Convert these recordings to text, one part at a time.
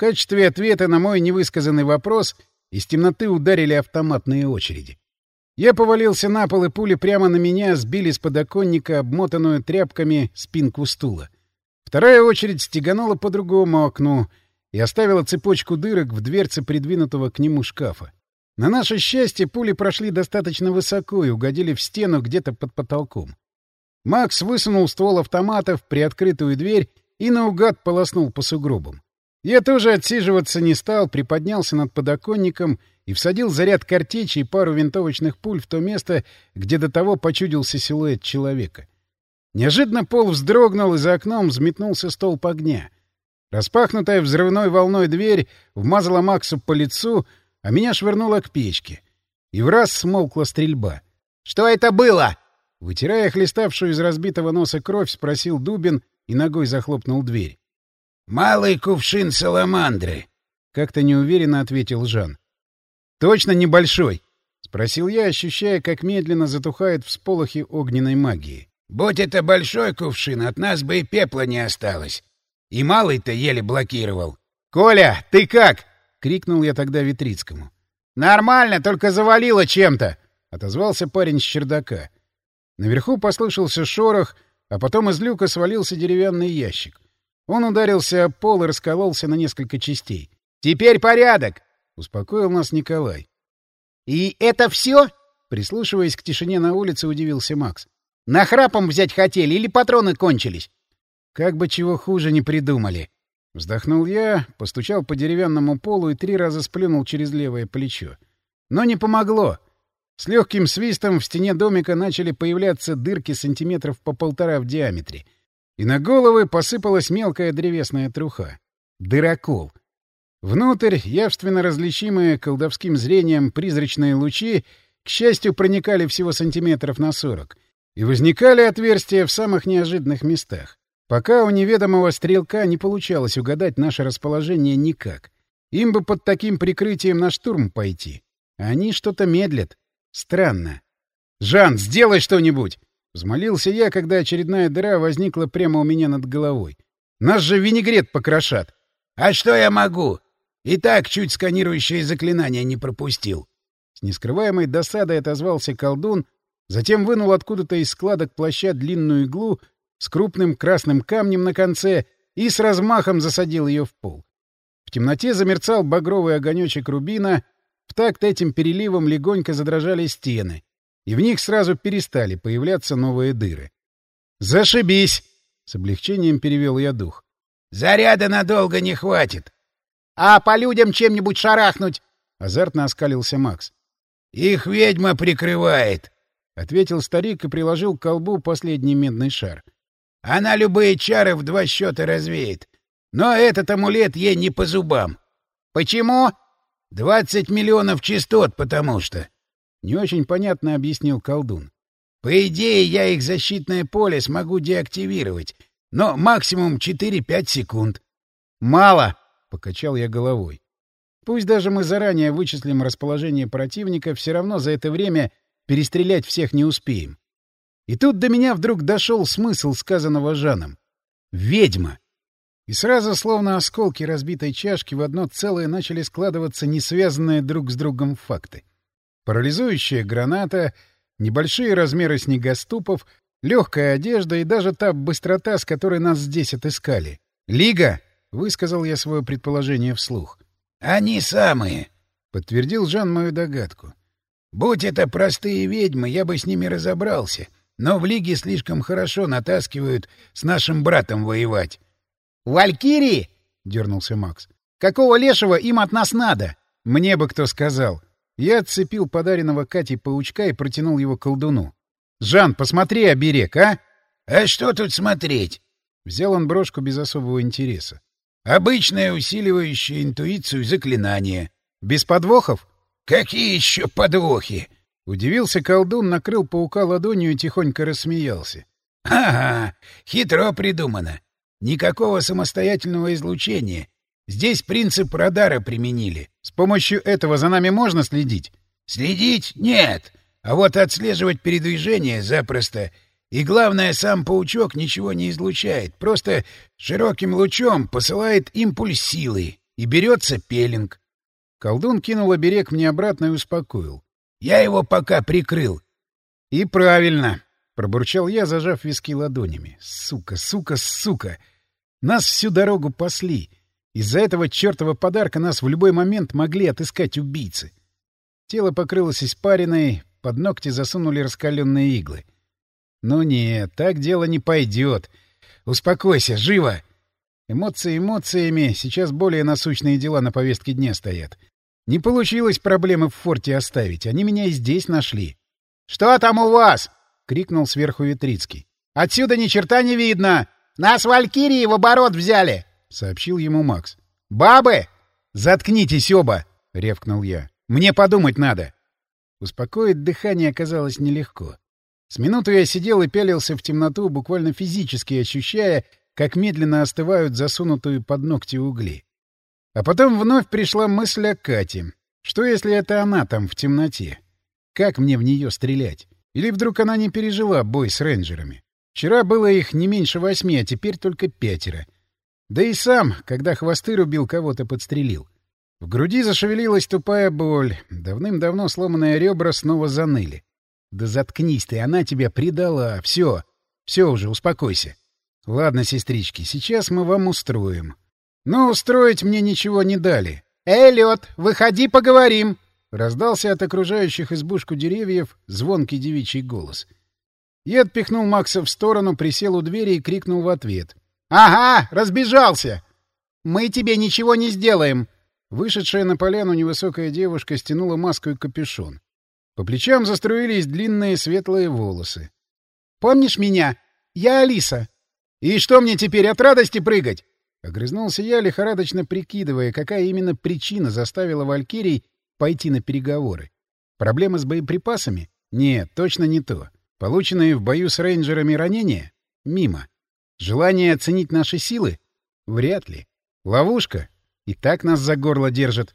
качестве ответа на мой невысказанный вопрос из темноты ударили автоматные очереди. Я повалился на пол, и пули прямо на меня сбили с подоконника обмотанную тряпками спинку стула. Вторая очередь стеганула по другому окну и оставила цепочку дырок в дверце придвинутого к нему шкафа. На наше счастье, пули прошли достаточно высоко и угодили в стену где-то под потолком. Макс высунул ствол автомата в приоткрытую дверь и наугад полоснул по сугробам. Я тоже отсиживаться не стал, приподнялся над подоконником и всадил заряд картечи и пару винтовочных пуль в то место, где до того почудился силуэт человека. Неожиданно пол вздрогнул, и за окном взметнулся столб огня. Распахнутая взрывной волной дверь вмазала Максу по лицу, а меня швырнуло к печке. И в раз смолкла стрельба. «Что это было?» Вытирая хлеставшую из разбитого носа кровь, спросил Дубин и ногой захлопнул дверь. «Малый кувшин саламандры», — как-то неуверенно ответил Жан. «Точно небольшой?» — спросил я, ощущая, как медленно затухают всполохи огненной магии. «Будь это большой кувшин, от нас бы и пепла не осталось. И малый-то еле блокировал». «Коля, ты как?» — крикнул я тогда Витрицкому. «Нормально, только завалило чем-то!» — отозвался парень с чердака. Наверху послышался шорох, а потом из люка свалился деревянный ящик. Он ударился об пол и раскололся на несколько частей. «Теперь порядок!» — успокоил нас Николай. «И это все?» — прислушиваясь к тишине на улице, удивился Макс. «Нахрапом взять хотели или патроны кончились?» «Как бы чего хуже не придумали!» Вздохнул я, постучал по деревянному полу и три раза сплюнул через левое плечо. Но не помогло. С легким свистом в стене домика начали появляться дырки сантиметров по полтора в диаметре. И на головы посыпалась мелкая древесная труха. Дырокол. Внутрь, явственно различимые колдовским зрением призрачные лучи, к счастью, проникали всего сантиметров на сорок. И возникали отверстия в самых неожиданных местах. Пока у неведомого стрелка не получалось угадать наше расположение никак. Им бы под таким прикрытием на штурм пойти. Они что-то медлят. Странно. «Жан, сделай что-нибудь!» — взмолился я, когда очередная дыра возникла прямо у меня над головой. «Нас же винегрет покрошат!» «А что я могу? И так чуть сканирующее заклинание не пропустил!» С нескрываемой досадой отозвался колдун, затем вынул откуда-то из складок плаща длинную иглу с крупным красным камнем на конце и с размахом засадил ее в пол. В темноте замерцал багровый огонечек рубина, в такт этим переливом легонько задрожали стены, и в них сразу перестали появляться новые дыры. «Зашибись!» — с облегчением перевел я дух. «Заряда надолго не хватит!» «А по людям чем-нибудь шарахнуть?» — азартно оскалился Макс. «Их ведьма прикрывает!» — ответил старик и приложил к колбу последний медный шар. Она любые чары в два счета развеет. Но этот амулет ей не по зубам. Почему? Двадцать миллионов частот, потому что. Не очень понятно объяснил колдун. По идее, я их защитное поле смогу деактивировать, но максимум 4-5 секунд. Мало, покачал я головой. Пусть даже мы заранее вычислим расположение противника, все равно за это время перестрелять всех не успеем. И тут до меня вдруг дошел смысл сказанного Жаном. «Ведьма!» И сразу, словно осколки разбитой чашки, в одно целое начали складываться несвязанные друг с другом факты. Парализующая граната, небольшие размеры снегоступов, легкая одежда и даже та быстрота, с которой нас здесь отыскали. «Лига!» — высказал я свое предположение вслух. «Они самые!» — подтвердил Жан мою догадку. «Будь это простые ведьмы, я бы с ними разобрался. Но в Лиге слишком хорошо натаскивают с нашим братом воевать. «Валькирии?» — дернулся Макс. «Какого лешего им от нас надо?» «Мне бы кто сказал». Я отцепил подаренного Кате паучка и протянул его колдуну. «Жан, посмотри оберег, а?» «А что тут смотреть?» Взял он брошку без особого интереса. «Обычное усиливающее интуицию заклинание». «Без подвохов?» «Какие еще подвохи?» Удивился колдун, накрыл паука ладонью и тихонько рассмеялся. — Ага, хитро придумано. Никакого самостоятельного излучения. Здесь принцип радара применили. С помощью этого за нами можно следить? Следить? Нет. А вот отслеживать передвижение запросто. И главное, сам паучок ничего не излучает. Просто широким лучом посылает импульс силы. и берется пелинг. Колдун кинул оберег мне обратно и успокоил. Я его пока прикрыл. — И правильно, — пробурчал я, зажав виски ладонями. — Сука, сука, сука! Нас всю дорогу пасли. Из-за этого чертова подарка нас в любой момент могли отыскать убийцы. Тело покрылось испариной, под ногти засунули раскаленные иглы. Ну нет, так дело не пойдет. Успокойся, живо! Эмоции эмоциями, сейчас более насущные дела на повестке дня стоят. Не получилось проблемы в форте оставить, они меня и здесь нашли. — Что там у вас? — крикнул сверху Витрицкий. — Отсюда ни черта не видно! Нас валькирии в оборот взяли! — сообщил ему Макс. — Бабы! — Заткнитесь оба! — ревкнул я. — Мне подумать надо! Успокоить дыхание оказалось нелегко. С минуту я сидел и пялился в темноту, буквально физически ощущая, как медленно остывают засунутые под ногти угли. А потом вновь пришла мысль о Кате. Что, если это она там в темноте? Как мне в нее стрелять? Или вдруг она не пережила бой с рейнджерами? Вчера было их не меньше восьми, а теперь только пятеро. Да и сам, когда хвосты рубил, кого-то подстрелил. В груди зашевелилась тупая боль. Давным-давно сломанные ребра снова заныли. Да заткнись ты, она тебя предала. Все, все уже, успокойся. Ладно, сестрички, сейчас мы вам устроим. Но устроить мне ничего не дали. «Эй, выходи, поговорим!» Раздался от окружающих избушку деревьев звонкий девичий голос. Я отпихнул Макса в сторону, присел у двери и крикнул в ответ. «Ага, разбежался! Мы тебе ничего не сделаем!» Вышедшая на поляну невысокая девушка стянула маску и капюшон. По плечам заструились длинные светлые волосы. «Помнишь меня? Я Алиса. И что мне теперь, от радости прыгать?» Огрызнулся я, лихорадочно прикидывая, какая именно причина заставила Валькирий пойти на переговоры. Проблемы с боеприпасами? Нет, точно не то. Полученные в бою с рейнджерами ранения? Мимо. Желание оценить наши силы? Вряд ли. Ловушка? И так нас за горло держат.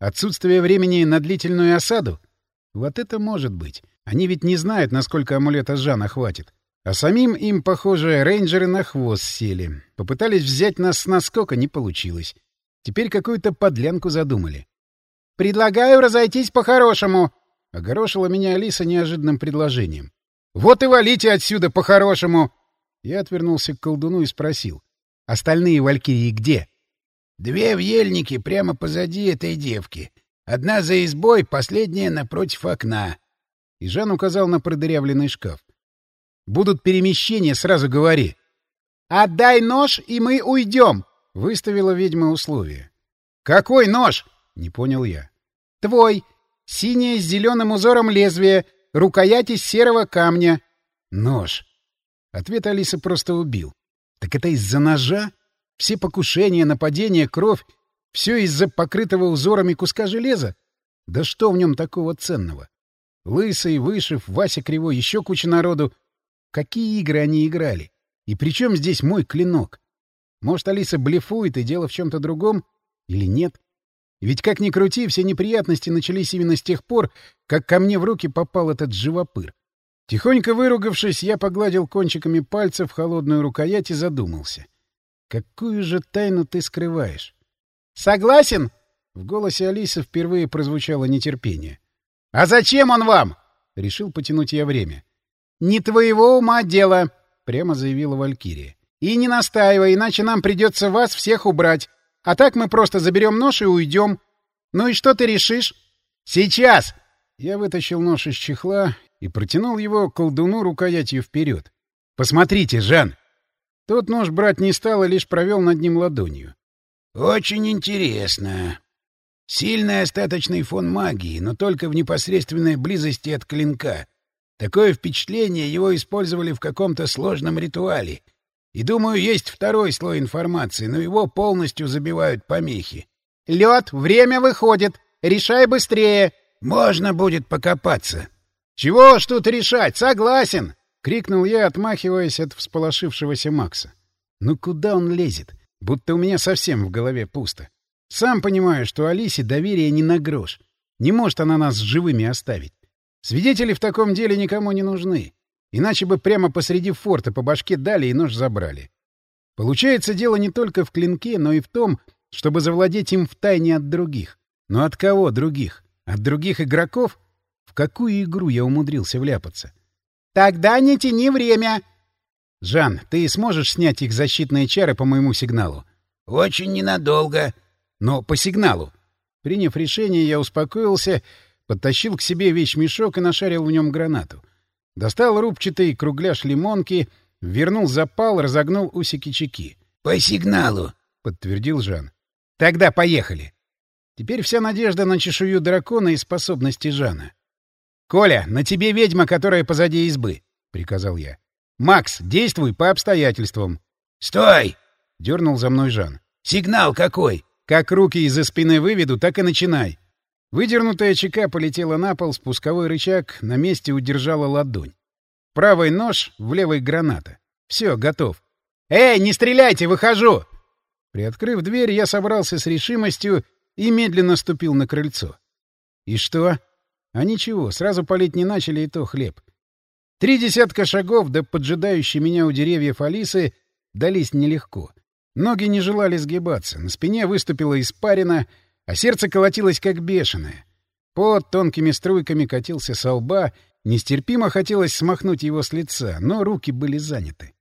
Отсутствие времени на длительную осаду? Вот это может быть. Они ведь не знают, насколько амулета Жана хватит. А самим им, похоже, рейнджеры на хвост сели. Попытались взять нас с наскока, не получилось. Теперь какую-то подлянку задумали. «Предлагаю разойтись по-хорошему!» — огорошила меня Алиса неожиданным предложением. «Вот и валите отсюда по-хорошему!» Я отвернулся к колдуну и спросил. «Остальные валькирии где?» «Две в ельнике прямо позади этой девки. Одна за избой, последняя напротив окна». И Жан указал на продырявленный шкаф. Будут перемещения, сразу говори. — Отдай нож, и мы уйдем! — выставила ведьма условие. — Какой нож? — не понял я. — Твой. Синее с зеленым узором лезвие, рукоять из серого камня. — Нож. Ответ Алисы просто убил. — Так это из-за ножа? Все покушения, нападения, кровь — все из-за покрытого узорами куска железа? Да что в нем такого ценного? Лысый, Вышив, Вася Кривой, еще куча народу — Какие игры они играли? И при чем здесь мой клинок? Может, Алиса блефует и дело в чем-то другом? Или нет? Ведь как ни крути, все неприятности начались именно с тех пор, как ко мне в руки попал этот живопыр. Тихонько выругавшись, я погладил кончиками пальцев холодную рукоять и задумался. Какую же тайну ты скрываешь? «Согласен?» В голосе Алисы впервые прозвучало нетерпение. «А зачем он вам?» — решил потянуть я время. «Не твоего ума дело», — прямо заявила Валькирия. «И не настаивай, иначе нам придется вас всех убрать. А так мы просто заберем нож и уйдем. Ну и что ты решишь?» «Сейчас!» Я вытащил нож из чехла и протянул его колдуну рукоятью вперед. «Посмотрите, Жан!» Тот нож брать не стал и лишь провел над ним ладонью. «Очень интересно. Сильный остаточный фон магии, но только в непосредственной близости от клинка. Такое впечатление его использовали в каком-то сложном ритуале. И, думаю, есть второй слой информации, но его полностью забивают помехи. — Лед, время выходит. Решай быстрее. — Можно будет покопаться. — Чего ж тут решать? Согласен! — крикнул я, отмахиваясь от всполошившегося Макса. — Ну куда он лезет? Будто у меня совсем в голове пусто. Сам понимаю, что Алисе доверия не на грош. Не может она нас живыми оставить. Свидетели в таком деле никому не нужны. Иначе бы прямо посреди форта по башке дали и нож забрали. Получается, дело не только в клинке, но и в том, чтобы завладеть им втайне от других. Но от кого других? От других игроков? В какую игру я умудрился вляпаться? «Тогда не тяни время!» «Жан, ты сможешь снять их защитные чары по моему сигналу?» «Очень ненадолго». «Но по сигналу». Приняв решение, я успокоился, подтащил к себе вещмешок и нашарил в нем гранату. Достал рубчатый кругляш лимонки, вернул запал, разогнул усики-чеки. «По сигналу», — подтвердил Жан. «Тогда поехали». Теперь вся надежда на чешую дракона и способности Жана. «Коля, на тебе ведьма, которая позади избы», — приказал я. «Макс, действуй по обстоятельствам». «Стой!» — дернул за мной Жан. «Сигнал какой?» «Как руки из-за спины выведу, так и начинай». Выдернутая чека полетела на пол, спусковой рычаг на месте удержала ладонь. Правый нож, в левой граната. Все, готов. «Эй, не стреляйте, выхожу!» Приоткрыв дверь, я собрался с решимостью и медленно ступил на крыльцо. И что? А ничего, сразу палить не начали, и то хлеб. Три десятка шагов до поджидающей меня у деревьев Алисы дались нелегко. Ноги не желали сгибаться, на спине выступила испарина, а сердце колотилось как бешеное. Под тонкими струйками катился со лба, нестерпимо хотелось смахнуть его с лица, но руки были заняты.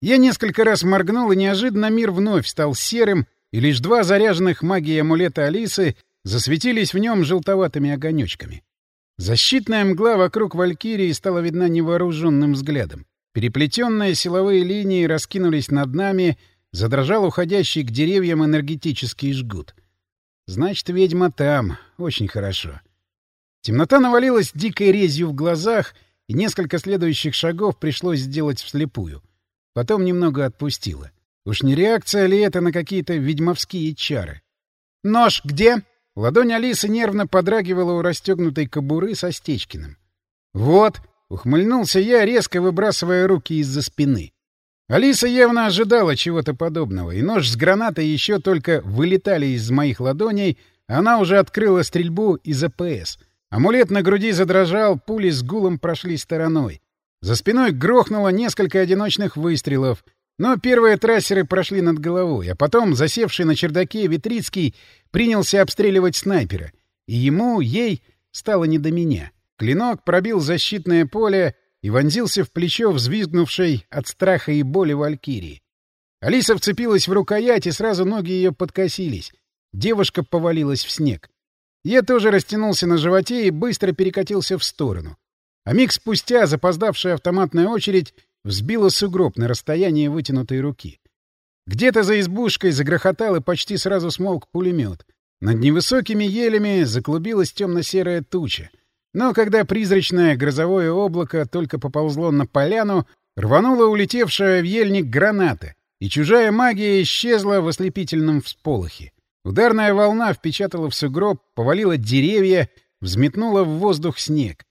Я несколько раз моргнул, и неожиданно мир вновь стал серым, и лишь два заряженных магией амулета Алисы засветились в нем желтоватыми огонечками. Защитная мгла вокруг Валькирии стала видна невооруженным взглядом. Переплетенные силовые линии раскинулись над нами, задрожал уходящий к деревьям энергетический жгут. Значит, ведьма там. Очень хорошо. Темнота навалилась дикой резью в глазах, и несколько следующих шагов пришлось сделать вслепую. Потом немного отпустила. Уж не реакция ли это на какие-то ведьмовские чары? «Нож где?» Ладонь Алисы нервно подрагивала у расстегнутой кобуры со Стечкиным. «Вот!» — ухмыльнулся я, резко выбрасывая руки из-за спины. Алиса явно ожидала чего-то подобного, и нож с гранатой еще только вылетали из моих ладоней, она уже открыла стрельбу из АПС. Амулет на груди задрожал, пули с гулом прошли стороной. За спиной грохнуло несколько одиночных выстрелов — но первые трассеры прошли над головой, а потом засевший на чердаке Витрицкий принялся обстреливать снайпера. И ему, ей, стало не до меня. Клинок пробил защитное поле и вонзился в плечо взвизгнувшей от страха и боли Валькирии. Алиса вцепилась в рукоять, и сразу ноги ее подкосились. Девушка повалилась в снег. Я тоже растянулся на животе и быстро перекатился в сторону. А миг спустя запоздавшая автоматная очередь взбила сугроб на расстоянии вытянутой руки. Где-то за избушкой загрохотал и почти сразу смолк пулемет. Над невысокими елями заклубилась темно-серая туча. Но когда призрачное грозовое облако только поползло на поляну, рванула улетевшая в ельник граната, и чужая магия исчезла в ослепительном всполохе. Ударная волна впечатала в сугроб, повалила деревья, взметнула в воздух снег.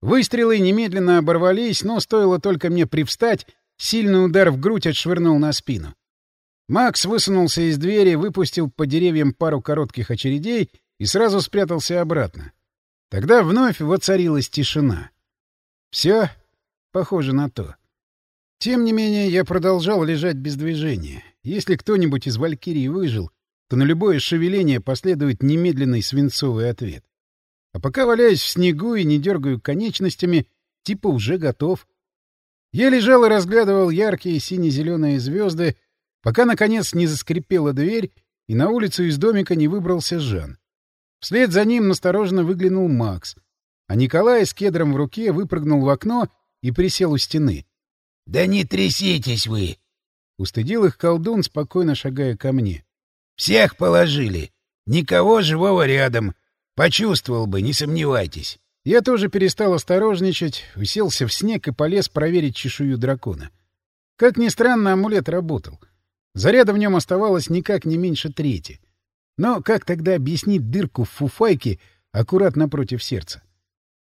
Выстрелы немедленно оборвались, но стоило только мне привстать, сильный удар в грудь отшвырнул на спину. Макс высунулся из двери, выпустил по деревьям пару коротких очередей и сразу спрятался обратно. Тогда вновь воцарилась тишина. Все похоже на то. Тем не менее, я продолжал лежать без движения. Если кто-нибудь из Валькирии выжил, то на любое шевеление последует немедленный свинцовый ответ. А пока валяюсь в снегу и не дергаю конечностями, типа уже готов. Я лежал и разглядывал яркие сине-зеленые звезды, пока, наконец, не заскрипела дверь, и на улицу из домика не выбрался Жан. Вслед за ним настороженно выглянул Макс, а Николай с кедром в руке выпрыгнул в окно и присел у стены. — Да не тряситесь вы! — устыдил их колдун, спокойно шагая ко мне. — Всех положили! Никого живого рядом! Почувствовал бы, не сомневайтесь. Я тоже перестал осторожничать, уселся в снег и полез проверить чешую дракона. Как ни странно, амулет работал. Заряда в нем оставалось никак не меньше трети. Но как тогда объяснить дырку в фуфайке аккурат напротив сердца?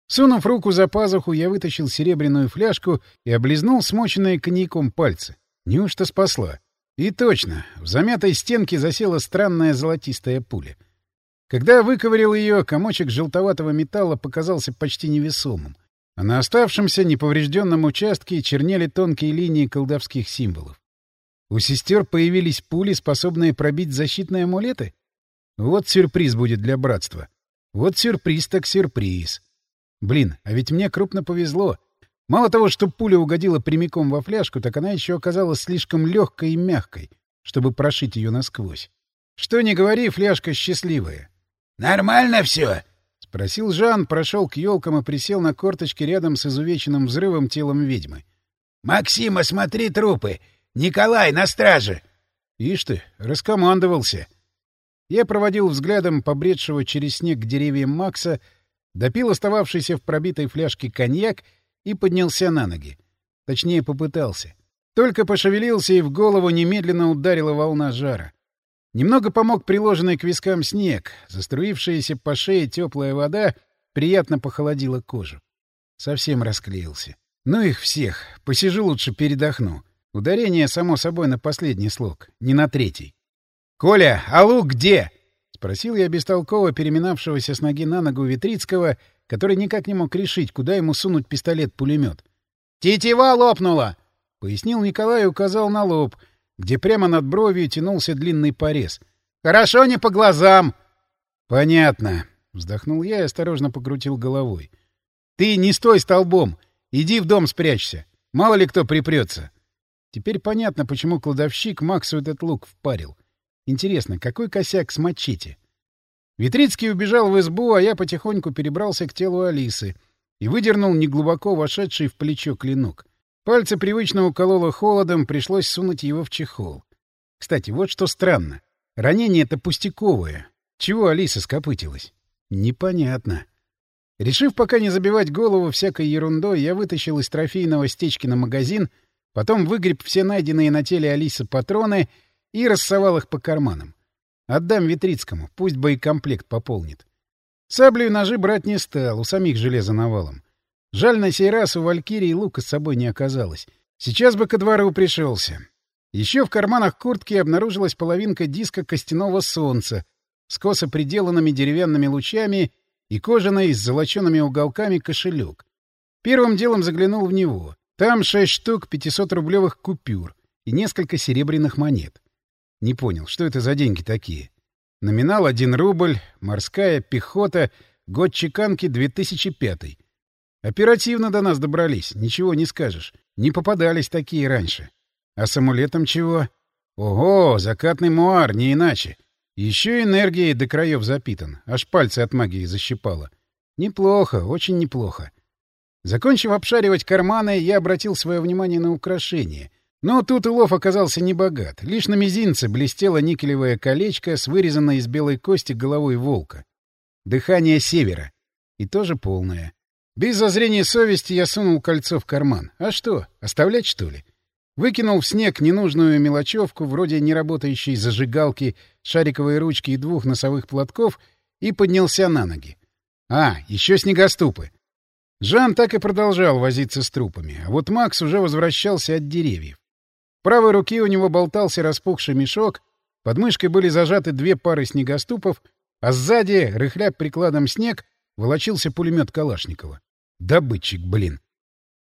Сунув руку за пазуху, я вытащил серебряную фляжку и облизнул смоченные коньяком пальцы. Неужто спасла? И точно, в замятой стенке засела странная золотистая пуля — когда выковырил ее, комочек желтоватого металла показался почти невесомым, а на оставшемся неповрежденном участке чернели тонкие линии колдовских символов. У сестер появились пули, способные пробить защитные амулеты? Вот сюрприз будет для братства. Вот сюрприз так сюрприз. Блин, а ведь мне крупно повезло. Мало того, что пуля угодила прямиком во фляжку, так она еще оказалась слишком легкой и мягкой, чтобы прошить ее насквозь. Что не говори, фляжка счастливая. — Нормально все? — спросил Жан, прошел к елкам и присел на корточки рядом с изувеченным взрывом телом ведьмы. — Максим, осмотри трупы! Николай, на страже! — Ишь ты, раскомандовался. Я проводил взглядом побредшего через снег к деревьям Макса, допил остававшийся в пробитой фляжке коньяк и поднялся на ноги. Точнее, попытался. Только пошевелился, и в голову немедленно ударила волна жара. Немного помог приложенный к вискам снег. Заструившаяся по шее теплая вода приятно похолодила кожу. Совсем расклеился. Ну их всех. Посижу лучше передохну. Ударение, само собой, на последний слог, не на третий. «Коля, а лук где?» — спросил я бестолково переминавшегося с ноги на ногу Витрицкого, который никак не мог решить, куда ему сунуть пистолет-пулемет. «Тетива лопнула!» — пояснил Николай и указал на лоб, где прямо над бровью тянулся длинный порез. «Хорошо не по глазам!» «Понятно», — вздохнул я и осторожно покрутил головой. «Ты не стой столбом! Иди в дом спрячься! Мало ли кто припрется!» Теперь понятно, почему кладовщик Максу этот лук впарил. Интересно, какой косяк с мачете? Витрицкий убежал в избу, а я потихоньку перебрался к телу Алисы и выдернул неглубоко вошедший в плечо клинок. Пальцы привычно укололо холодом, пришлось сунуть его в чехол. Кстати, вот что странно. Ранение-то пустяковое. Чего Алиса скопытилась? Непонятно. Решив пока не забивать голову всякой ерундой, я вытащил из трофейного Стечкина магазин, потом выгреб все найденные на теле Алисы патроны и рассовал их по карманам. Отдам Витрицкому, пусть боекомплект пополнит. Саблю и ножи брать не стал, у самих железа навалом. Жаль, на сей раз у Валькирии лука с собой не оказалось. Сейчас бы ко двору пришелся. Еще в карманах куртки обнаружилась половинка диска костяного солнца с косо приделанными деревянными лучами и кожаный с золочеными уголками кошелек. Первым делом заглянул в него. Там шесть штук 500-рублевых купюр и несколько серебряных монет. Не понял, что это за деньги такие? Номинал 1 рубль, морская пехота, год чеканки 2005. Оперативно до нас добрались, ничего не скажешь. Не попадались такие раньше. А с амулетом чего? Ого, закатный муар, не иначе. Еще энергией до краев запитан, аж пальцы от магии защипало. Неплохо, очень неплохо. Закончив обшаривать карманы, я обратил свое внимание на украшения — но тут улов оказался небогат. Лишь на мизинце блестело никелевое колечко с вырезанной из белой кости головой волка. Дыхание севера. И тоже полное. Без зазрения совести я сунул кольцо в карман. А что, оставлять, что ли? Выкинул в снег ненужную мелочевку, вроде неработающей зажигалки, шариковой ручки и двух носовых платков, и поднялся на ноги. А, еще снегоступы. Жан так и продолжал возиться с трупами, а вот Макс уже возвращался от деревьев правой руке у него болтался распухший мешок, под мышкой были зажаты две пары снегоступов, а сзади, рыхля прикладом снег, волочился пулемет Калашникова. Добытчик, блин.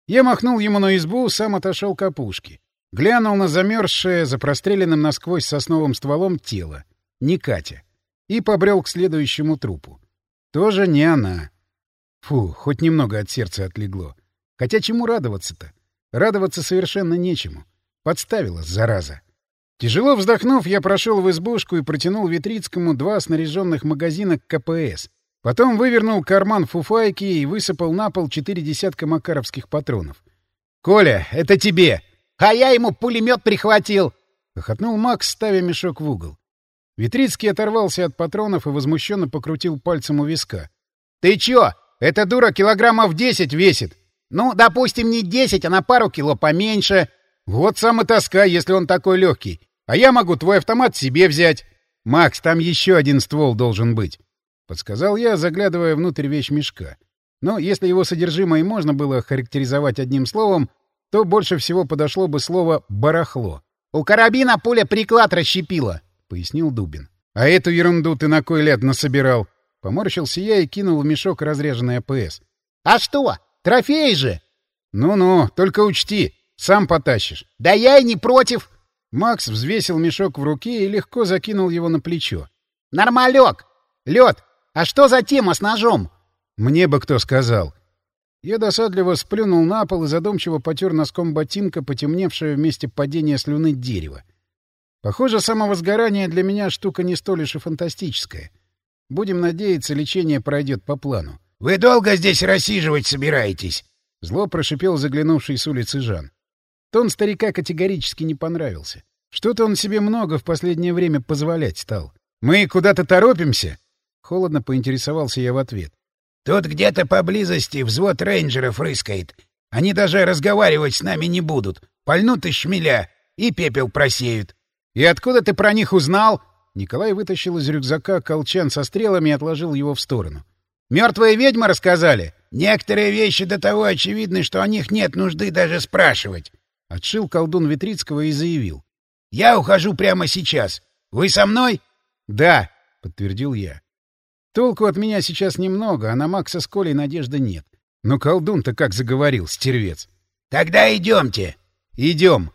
Я махнул ему на избу, сам отошел к опушке. Глянул на замерзшее, за простреленным насквозь сосновым стволом тело. Не Катя. И побрел к следующему трупу. Тоже не она. Фу, хоть немного от сердца отлегло. Хотя чему радоваться-то? Радоваться совершенно нечему. Подставила, зараза. Тяжело вздохнув, я прошел в избушку и протянул Витрицкому два снаряженных магазина КПС. Потом вывернул карман фуфайки и высыпал на пол четыре десятка макаровских патронов. «Коля, это тебе!» «А я ему пулемет прихватил!» — хохотнул Макс, ставя мешок в угол. Витрицкий оторвался от патронов и возмущенно покрутил пальцем у виска. «Ты чё? Эта дура килограммов десять весит!» «Ну, допустим, не десять, а на пару кило поменьше!» Вот сам и тоска, если он такой легкий. А я могу твой автомат себе взять. Макс, там еще один ствол должен быть. Подсказал я, заглядывая внутрь вещмешка. Но если его содержимое можно было характеризовать одним словом, то больше всего подошло бы слово «барахло». «У карабина пуля приклад расщепила», — пояснил Дубин. «А эту ерунду ты на кой ляд насобирал?» Поморщился я и кинул в мешок разряженный АПС. «А что? Трофей же!» «Ну-ну, только учти, сам потащишь. — Да я и не против. Макс взвесил мешок в руке и легко закинул его на плечо. «Нормалек! Лед! А что за тема с ножом?» «Мне бы кто сказал». Я досадливо сплюнул на пол и задумчиво потер носком ботинка, потемневшее вместе падения слюны дерева. Похоже, самовозгорание для меня штука не столь уж и фантастическая. Будем надеяться, лечение пройдет по плану. — Вы долго здесь рассиживать собираетесь? — зло прошипел заглянувший с улицы Жан. Тон старика категорически не понравился. Что-то он себе много в последнее время позволять стал. «Мы куда-то торопимся?» Холодно поинтересовался я в ответ. «Тут где-то поблизости взвод рейнджеров рыскает. Они даже разговаривать с нами не будут. Пальнут из шмеля и пепел просеют. «И откуда ты про них узнал?» Николай вытащил из рюкзака колчан со стрелами и отложил его в сторону. «Мертвые ведьмы рассказали?» «Некоторые вещи до того очевидны, что о них нет нужды даже спрашивать», — отшил колдун Витрицкого и заявил. «Я ухожу прямо сейчас. Вы со мной?» «Да», — подтвердил я. «Толку от меня сейчас немного, а на Макса с Колей надежды нет. Но колдун-то как заговорил, стервец». «Тогда идемте». «Идем»,